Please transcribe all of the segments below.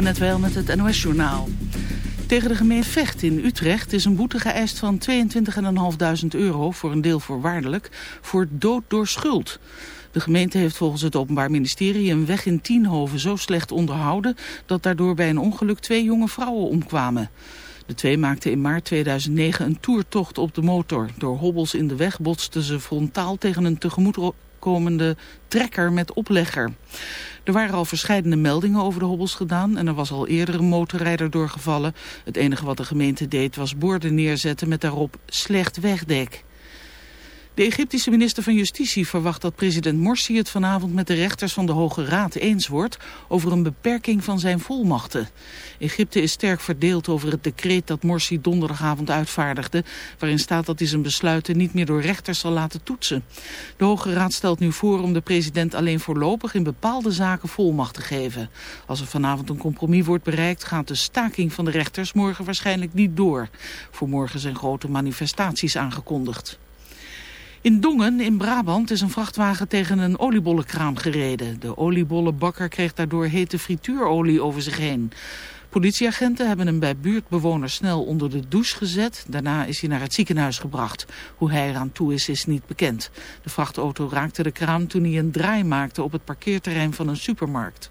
net wel met het NOS-journaal. Tegen de gemeente Vecht in Utrecht is een boete geëist van 22.500 euro, voor een deel voorwaardelijk, voor dood door schuld. De gemeente heeft volgens het Openbaar Ministerie een weg in Tienhoven zo slecht onderhouden dat daardoor bij een ongeluk twee jonge vrouwen omkwamen. De twee maakten in maart 2009 een toertocht op de motor. Door hobbels in de weg botsten ze frontaal tegen een tegemoetkomende trekker met oplegger. Er waren al verschillende meldingen over de hobbels gedaan en er was al eerder een motorrijder doorgevallen. Het enige wat de gemeente deed was borden neerzetten met daarop slecht wegdek. De Egyptische minister van Justitie verwacht dat president Morsi het vanavond met de rechters van de Hoge Raad eens wordt over een beperking van zijn volmachten. Egypte is sterk verdeeld over het decreet dat Morsi donderdagavond uitvaardigde, waarin staat dat hij zijn besluiten niet meer door rechters zal laten toetsen. De Hoge Raad stelt nu voor om de president alleen voorlopig in bepaalde zaken volmacht te geven. Als er vanavond een compromis wordt bereikt, gaat de staking van de rechters morgen waarschijnlijk niet door. Voor morgen zijn grote manifestaties aangekondigd. In Dongen in Brabant is een vrachtwagen tegen een oliebollenkraam gereden. De oliebollenbakker kreeg daardoor hete frituurolie over zich heen. Politieagenten hebben hem bij buurtbewoners snel onder de douche gezet. Daarna is hij naar het ziekenhuis gebracht. Hoe hij eraan toe is, is niet bekend. De vrachtauto raakte de kraam toen hij een draai maakte op het parkeerterrein van een supermarkt.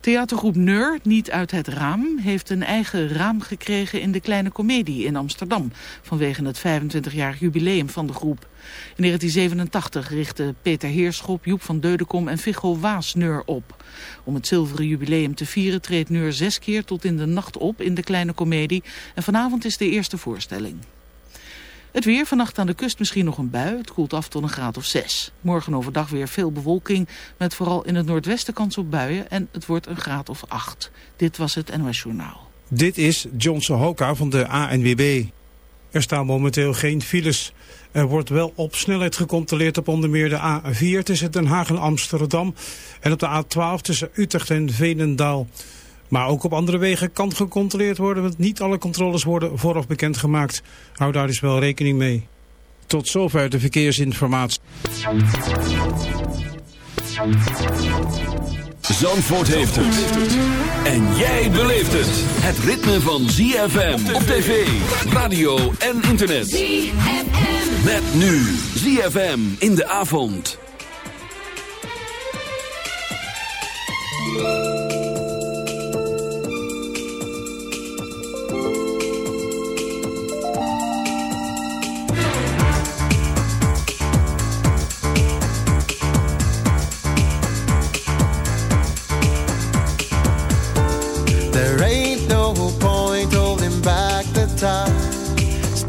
Theatergroep Neur, niet uit het raam, heeft een eigen raam gekregen in de Kleine Comedie in Amsterdam. Vanwege het 25-jarig jubileum van de groep. In 1987 richtten Peter Heerschop, Joep van Deudekom en Viggo Waas Neur op. Om het zilveren jubileum te vieren treedt Neur zes keer tot in de nacht op in de Kleine Comedie. En vanavond is de eerste voorstelling. Het weer, vannacht aan de kust misschien nog een bui. Het koelt af tot een graad of 6. Morgen overdag weer veel bewolking, met vooral in het noordwesten kans op buien. En het wordt een graad of 8. Dit was het NOS Journaal. Dit is Johnson Hoka van de ANWB. Er staan momenteel geen files. Er wordt wel op snelheid gecontroleerd op onder meer de A4 tussen Den Haag en Amsterdam. En op de A12 tussen Utrecht en Veenendaal. Maar ook op andere wegen kan gecontroleerd worden, want niet alle controles worden vooraf bekendgemaakt. Hou daar dus wel rekening mee. Tot zover de verkeersinformatie. Zandvoort heeft het. En jij beleeft het. Het ritme van ZFM op tv, radio en internet. ZFM. Met nu ZFM in de avond.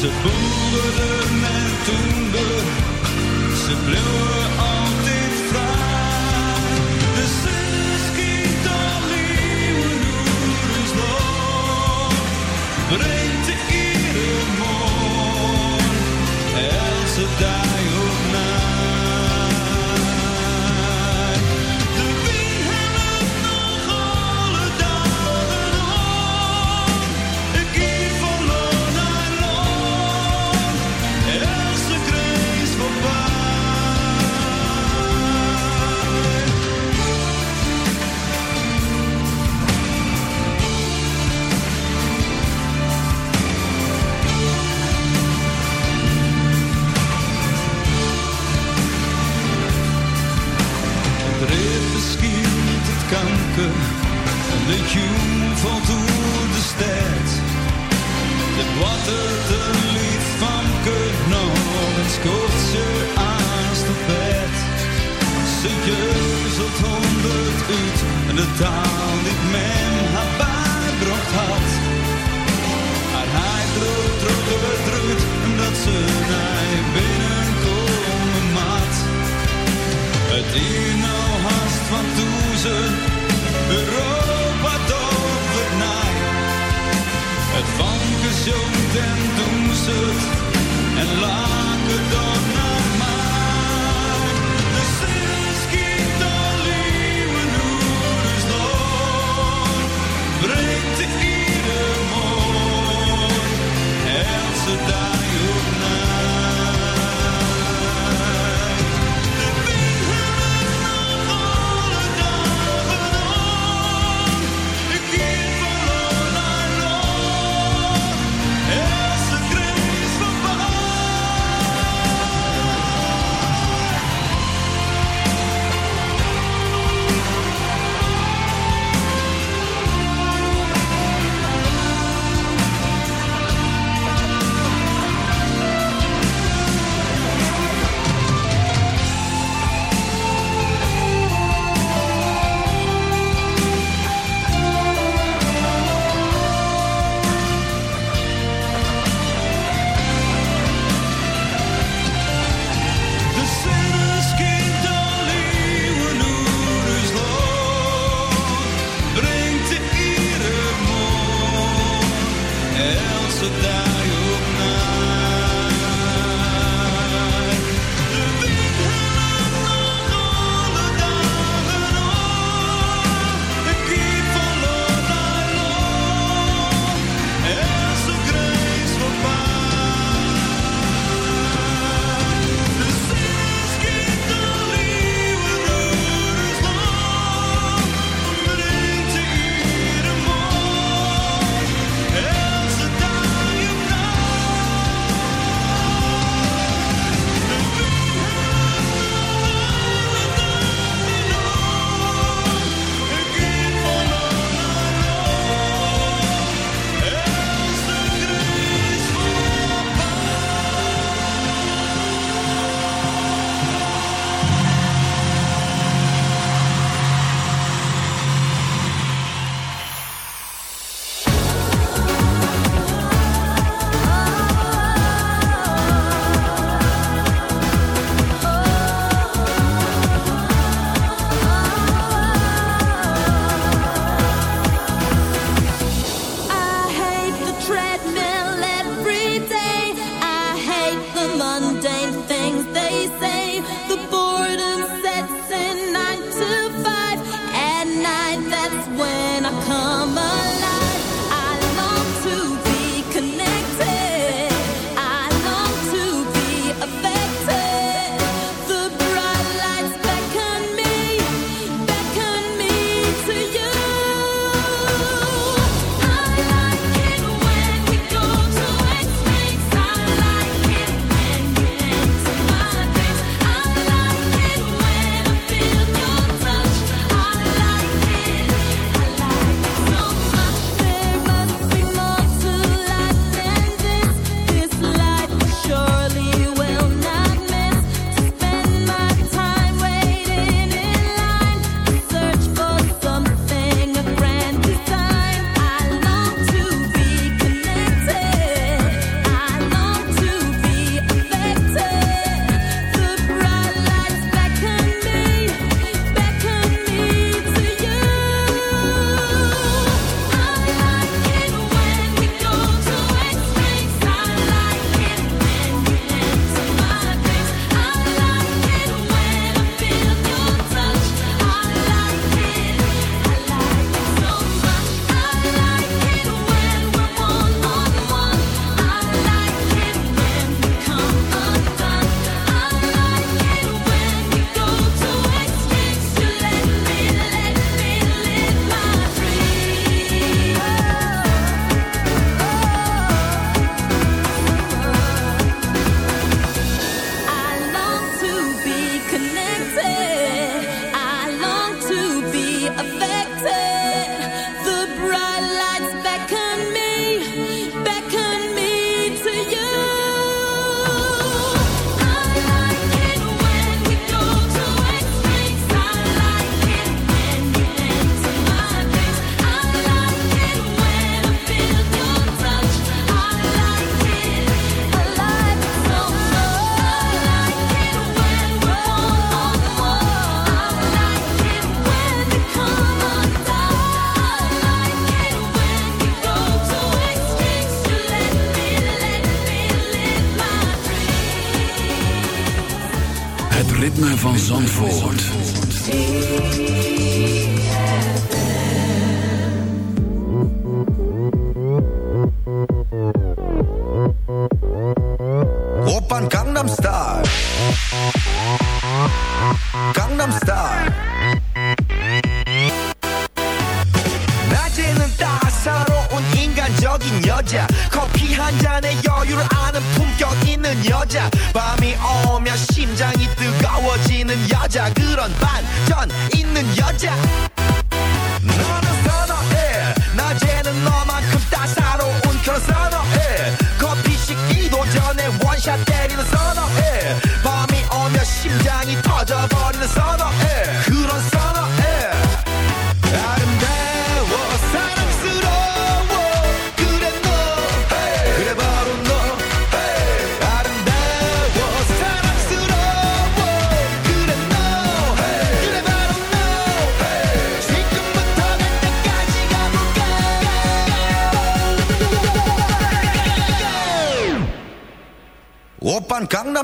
Ze boerden en toender, ze bleven altijd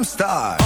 star.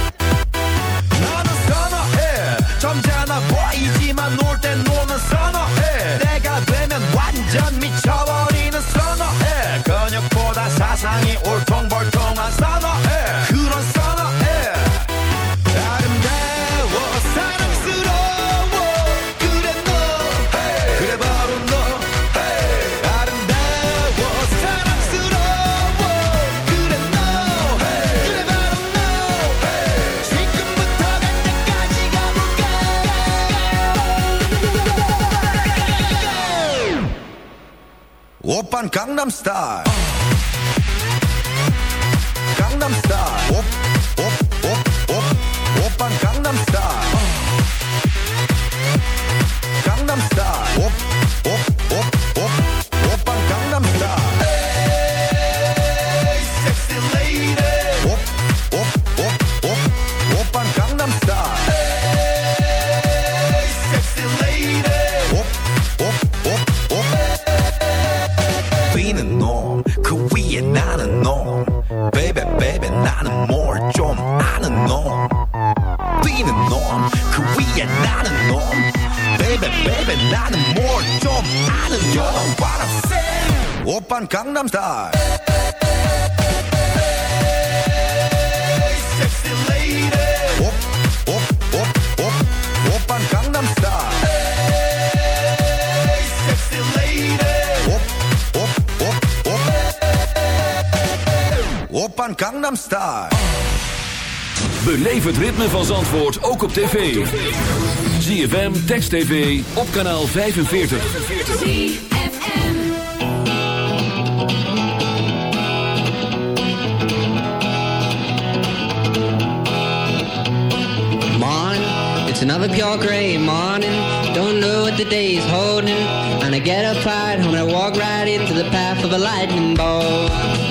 op tv. ZFM, Text TV, op kanaal 45. Morning, it's another pure gray morning. Don't know what the day is holding. And I get up right home and I walk right into the path of a lightning bolt.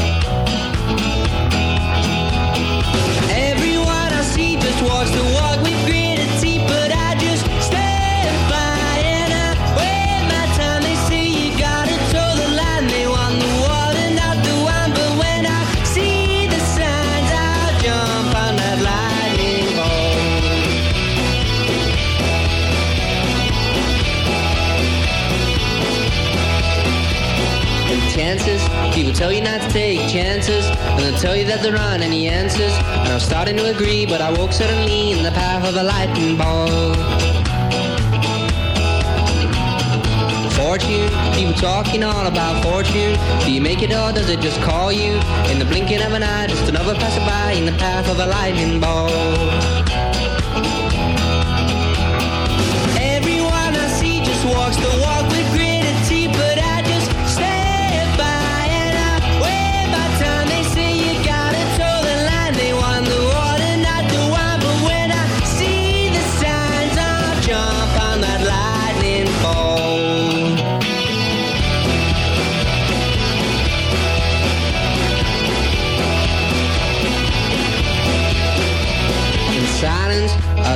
Tell you that there aren't any answers. And I'm starting to agree, but I woke suddenly in the path of a lightning ball. Fortune, people talking all about fortune. Do you make it or does it just call you? In the blinking of an eye, just another passerby in the path of a lightning ball.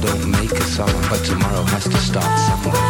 don't make a song, but tomorrow has to start somewhere.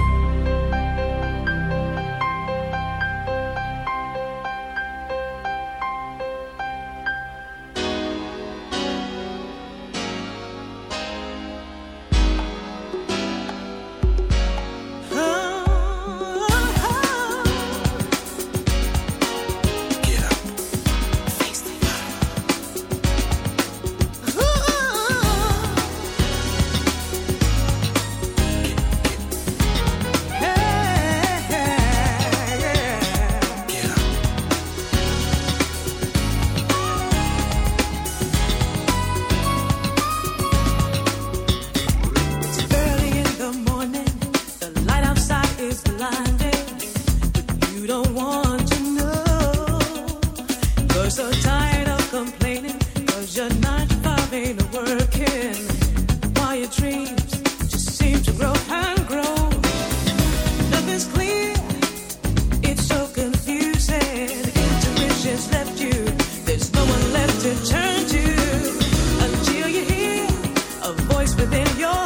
Within your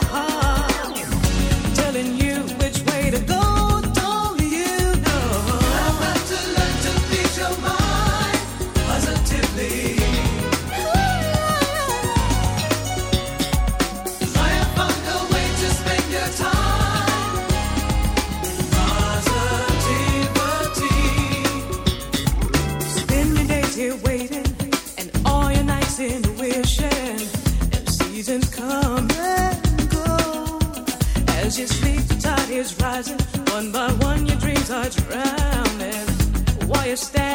As you sleep, the tide is rising. One by one, your dreams are drowning. While you stand